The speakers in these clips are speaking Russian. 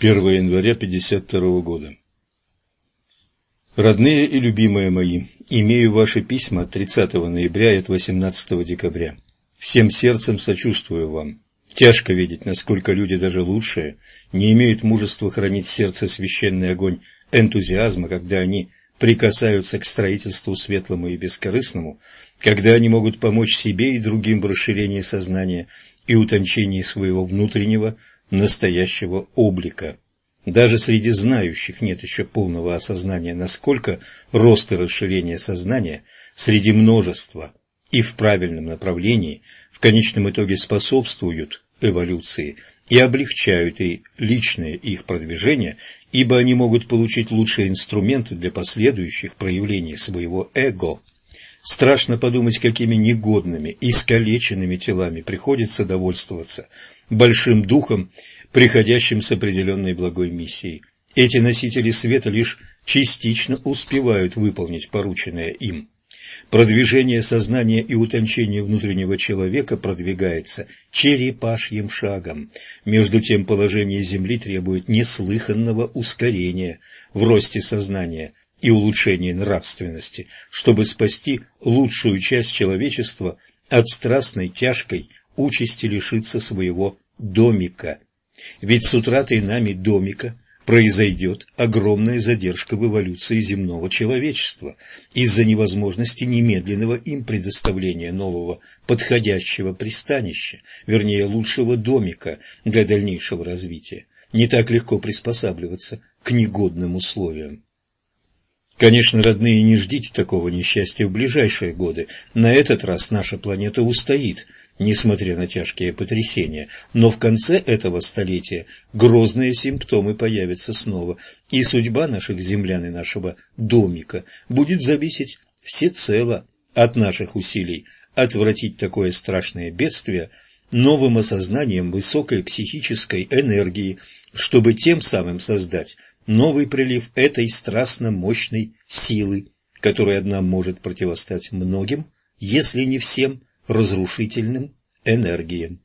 1 января 52 года. Родные и любимые мои, имею ваши письма от 30 ноября и от 18 декабря. Всем сердцем сочувствую вам. Тяжко видеть, насколько люди даже лучшие не имеют мужества хранить в сердце священный огонь энтузиазма, когда они прикасаются к строительству светлому и бескорыстному, когда они могут помочь себе и другим в расширении сознания и утончении своего внутреннего настоящего облика. Даже среди знающих нет еще полного осознания, насколько рост и расширение сознания среди множества и в правильном направлении в конечном итоге способствуют эволюции и облегчают и личное их продвижение, ибо они могут получить лучшие инструменты для последующих проявлений своего эго. Страшно подумать, какими негодными, искалеченными телами приходится довольствоваться большим духом, приходящим с определенной благой миссией. Эти носители света лишь частично успевают выполнить порученное им. Продвижение сознания и утончение внутреннего человека продвигается черепашьим шагом. Между тем положение Земли требует неслыханного ускорения в росте сознания и улучшении нравственности, чтобы спасти лучшую часть человечества от страстной тяжкой участи лишиться своего домика. Ведь с утратой нами домика произойдет огромная задержка в эволюции земного человечества из-за невозможности немедленного им предоставления нового подходящего пристанища, вернее лучшего домика для дальнейшего развития. Не так легко приспосабливаться к негодным условиям. Конечно, родные, не ждите такого несчастья в ближайшие годы. На этот раз наша планета устоит – несмотря на тяжкие потрясения, но в конце этого столетия грозные симптомы появятся снова, и судьба наших землян и нашего домика будет зависеть всецело от наших усилий отвратить такое страшное бедствие новым осознанием высокой психической энергии, чтобы тем самым создать новый прилив этой страстно мощной силы, которая одна может противостать многим, если не всем, разрушительным энергиям.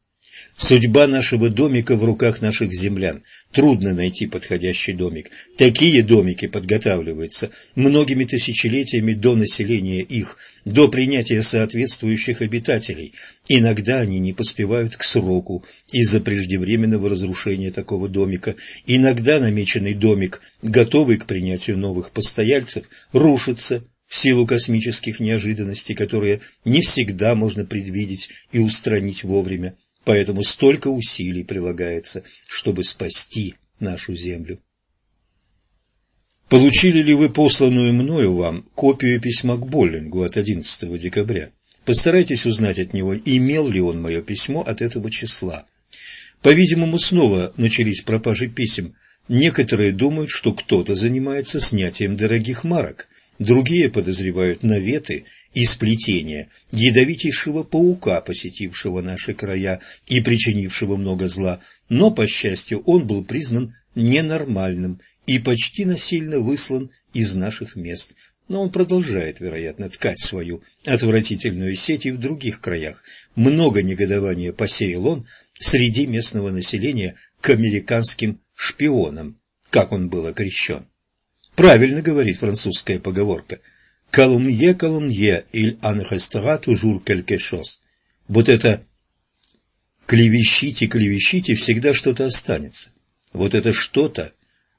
Судьба нашего домика в руках наших землян. Трудно найти подходящий домик. Такие домики подготавливаются многими тысячелетиями до населения их, до принятия соответствующих обитателей. Иногда они не поспевают к сроку из-за преждевременного разрушения такого домика. Иногда намеченный домик, готовый к принятию новых постояльцев, рушится в силу космических неожиданностей, которые не всегда можно предвидеть и устранить вовремя, поэтому столько усилий прилагается, чтобы спасти нашу Землю. Получили ли вы посланную мною вам копию письма к Боллингу от 11 декабря? Постарайтесь узнать от него, имел ли он мое письмо от этого числа. По-видимому, снова начались пропажи писем. Некоторые думают, что кто-то занимается снятием дорогих марок – Другие подозревают наветы и сплетения ядовитейшего паука, посетившего наши края и причинившего много зла, но, по счастью, он был признан ненормальным и почти насильно выслан из наших мест. Но он продолжает, вероятно, ткать свою отвратительную сеть и в других краях. Много негодования посеял он среди местного населения к американским шпионам, как он был окрещен. Правильно говорит французская поговорка. «Calomnier, calomnier, il en restera toujours quelque chose». Вот это «клевещите, клевещите» всегда что-то останется. Вот это что-то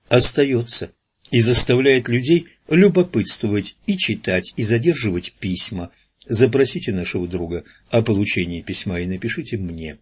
остается и заставляет людей любопытствовать и читать, и задерживать письма. Запросите нашего друга о получении письма и напишите мне.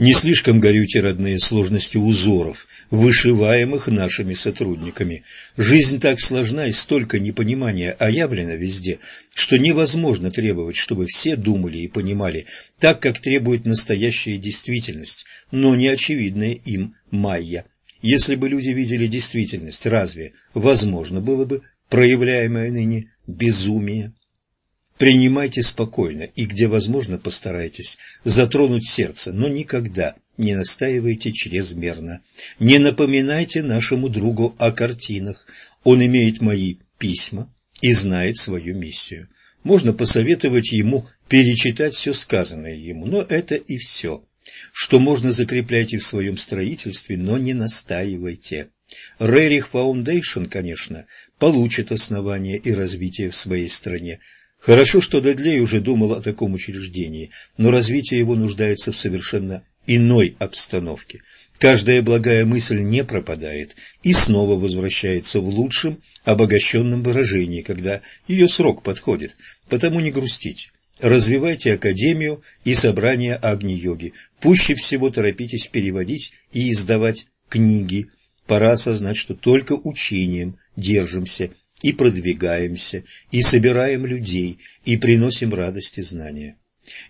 Не слишком горюйте, родные, сложностью узоров, вышиваемых нашими сотрудниками. Жизнь так сложна и столько непонимания оявлено везде, что невозможно требовать, чтобы все думали и понимали так, как требует настоящая действительность, но не очевидная им майя. Если бы люди видели действительность, разве возможно было бы проявляемое ныне безумие? Принимайте спокойно и, где возможно, постарайтесь затронуть сердце, но никогда не настаивайте чрезмерно. Не напоминайте нашему другу о картинах. Он имеет мои письма и знает свою миссию. Можно посоветовать ему перечитать все сказанное ему, но это и все. Что можно, закрепляйте в своем строительстве, но не настаивайте. Рерих Foundation, конечно, получит основание и развитие в своей стране. Хорошо, что Дадлей уже думал о таком учреждении, но развитие его нуждается в совершенно иной обстановке. Каждая благая мысль не пропадает и снова возвращается в лучшем, обогащенном выражении, когда ее срок подходит. Потому не грустите. Развивайте академию и собрание Агни-йоги. Пуще всего торопитесь переводить и издавать книги. Пора осознать, что только учением держимся и продвигаемся, и собираем людей, и приносим радость и знания.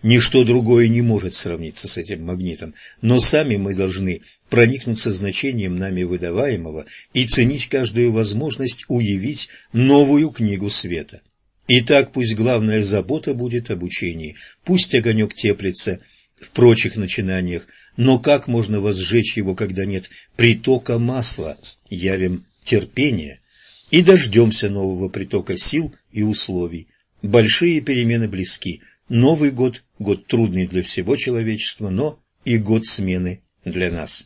Ничто другое не может сравниться с этим магнитом, но сами мы должны проникнуться значением нами выдаваемого и ценить каждую возможность уявить новую книгу света. Итак, пусть главная забота будет об учении, пусть огонек теплится в прочих начинаниях, но как можно возжечь его, когда нет притока масла? Явим терпение и дождемся нового притока сил и условий. Большие перемены близки. Новый год – год трудный для всего человечества, но и год смены для нас.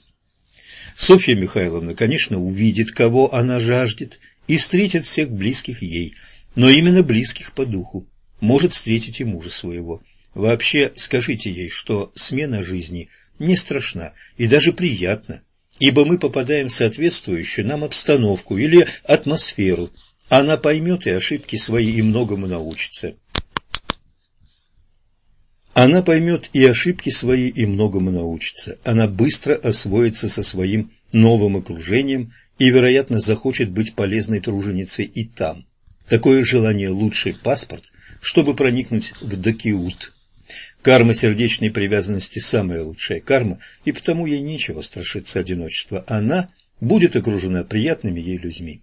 Софья Михайловна, конечно, увидит, кого она жаждет, и встретит всех близких ей, но именно близких по духу. Может встретить и мужа своего. Вообще, скажите ей, что смена жизни не страшна и даже приятна, ибо мы попадаем в соответствующую нам обстановку или атмосферу. Она поймет и ошибки свои и многому научится. Она поймет и ошибки свои, и многому научится. Она быстро освоится со своим новым окружением и, вероятно, захочет быть полезной труженицей и там. Такое желание – лучший паспорт, чтобы проникнуть в Дакиут. Карма сердечной привязанности – самая лучшая карма, и потому ей нечего страшиться одиночества. Она будет окружена приятными ей людьми.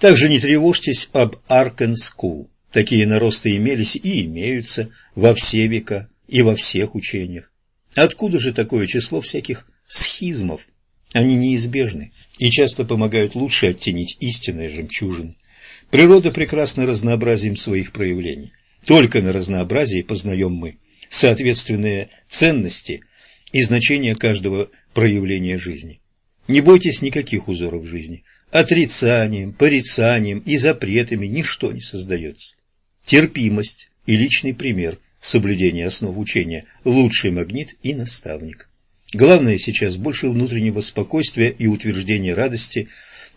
Также не тревожьтесь об Arcane School. Такие наросты имелись и имеются во все века и во всех учениях. Откуда же такое число всяких схизмов? Они неизбежны и часто помогают лучше оттенить истинные жемчужины. Природа прекрасна разнообразием своих проявлений. Только на разнообразии познаем мы соответственные ценности и значения каждого проявления жизни. Не бойтесь никаких узоров жизни. Отрицанием, порицанием и запретами ничто не создается терпимость и личный пример соблюдения основ учения – лучший магнит и наставник. Главное сейчас больше внутреннего спокойствия и утверждения радости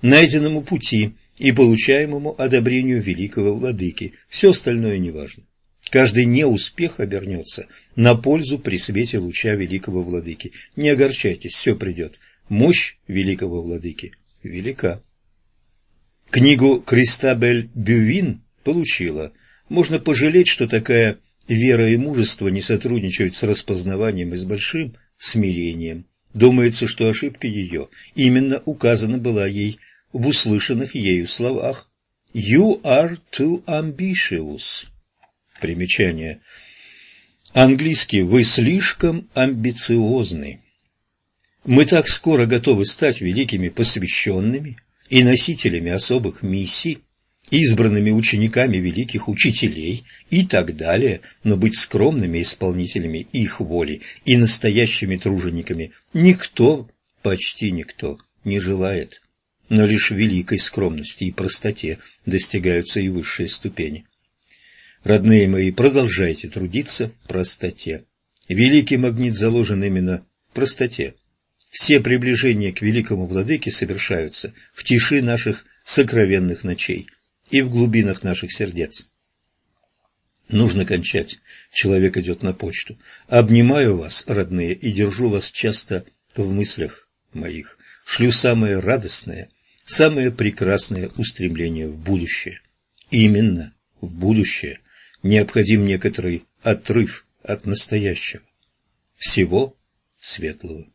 найденному пути и получаемому одобрению великого владыки. Все остальное неважно. Каждый неуспех обернется на пользу при свете луча великого владыки. Не огорчайтесь, все придет. Мощь великого владыки велика. Книгу Кристабель Бювин получила можно пожалеть, что такая вера и мужество не сотрудничают с распознаванием и с большим смирением. Думается, что ошибка ее именно указана была ей в услышанных ею словах. «You are too ambitious». Примечание. Английский «Вы слишком амбициозны». Мы так скоро готовы стать великими посвященными и носителями особых миссий, избранными учениками великих учителей и так далее, но быть скромными исполнителями их воли и настоящими тружениками никто, почти никто, не желает. Но лишь в великой скромности и простоте достигаются и высшие ступени. Родные мои, продолжайте трудиться в простоте. Великий магнит заложен именно в простоте. Все приближения к великому владыке совершаются в тиши наших сокровенных ночей – и в глубинах наших сердец. Нужно кончать. Человек идет на почту. Обнимаю вас, родные, и держу вас часто в мыслях моих. Шлю самое радостное, самое прекрасное устремление в будущее. Именно в будущее необходим некоторый отрыв от настоящего. Всего светлого.